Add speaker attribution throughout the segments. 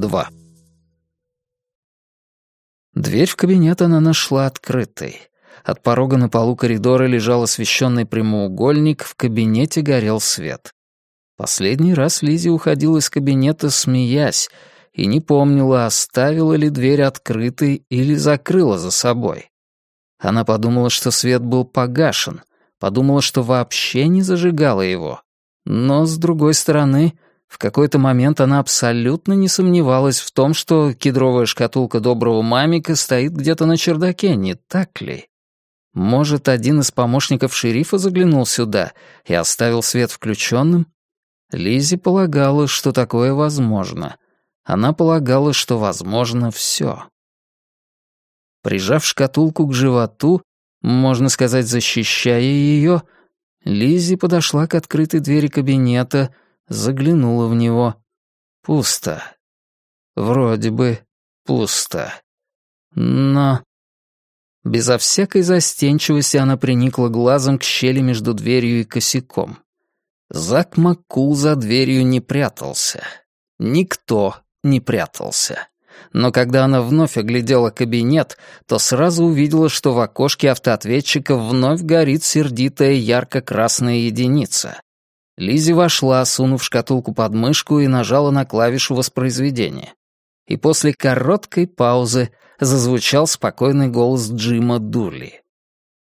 Speaker 1: 2. Дверь в кабинет она нашла открытой. От порога на полу коридора лежал освещенный прямоугольник, в кабинете горел свет. Последний раз Лизи уходила из кабинета, смеясь, и не помнила, оставила ли дверь открытой или закрыла за собой. Она подумала, что свет был погашен, подумала, что вообще не зажигала его. Но, с другой стороны, в какой-то момент она абсолютно не сомневалась в том, что кедровая шкатулка доброго мамика стоит где-то на чердаке, не так ли? Может, один из помощников шерифа заглянул сюда и оставил свет включенным? Лизи полагала, что такое возможно. Она полагала, что возможно все. Прижав шкатулку к животу, можно сказать, защищая ее, Лизи подошла к открытой двери кабинета, заглянула в него. Пусто. Вроде бы пусто. Но... Безо всякой застенчивости она приникла глазом к щели между дверью и косяком. Зак Маккул за дверью не прятался. Никто не прятался. Но когда она вновь оглядела кабинет, то сразу увидела, что в окошке автоответчика вновь горит сердитая ярко-красная единица. Лизи вошла, сунув шкатулку под мышку и нажала на клавишу воспроизведения. И после короткой паузы зазвучал спокойный голос Джима Дули.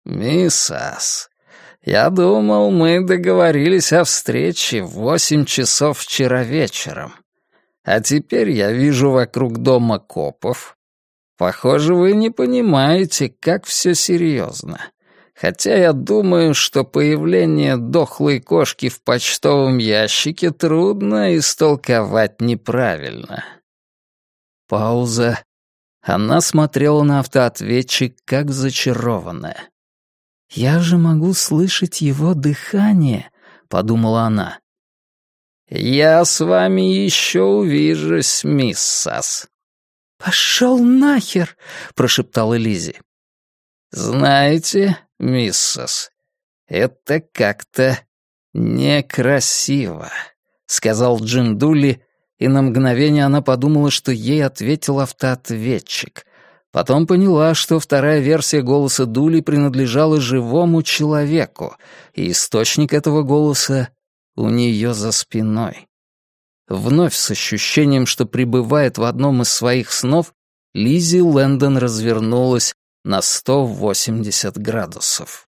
Speaker 1: «Мисс Ас, я думал, мы договорились о встрече в восемь часов вчера вечером. А теперь я вижу вокруг дома копов. Похоже, вы не понимаете, как все серьезно. Хотя я думаю, что появление дохлой кошки в почтовом ящике трудно истолковать неправильно. Пауза. Она смотрела на автоответчик, как зачарованная. «Я же могу слышать его дыхание», — подумала она. «Я с вами еще увижусь, мисс Сас». «Пошел нахер!» — прошептала Лизи. «Знаете, миссис, это как-то некрасиво», — сказал Джин Дули, и на мгновение она подумала, что ей ответил автоответчик. Потом поняла, что вторая версия голоса Дули принадлежала живому человеку, и источник этого голоса у нее за спиной. Вновь с ощущением, что пребывает в одном из своих снов, Лизи Лэндон развернулась на 180 градусов.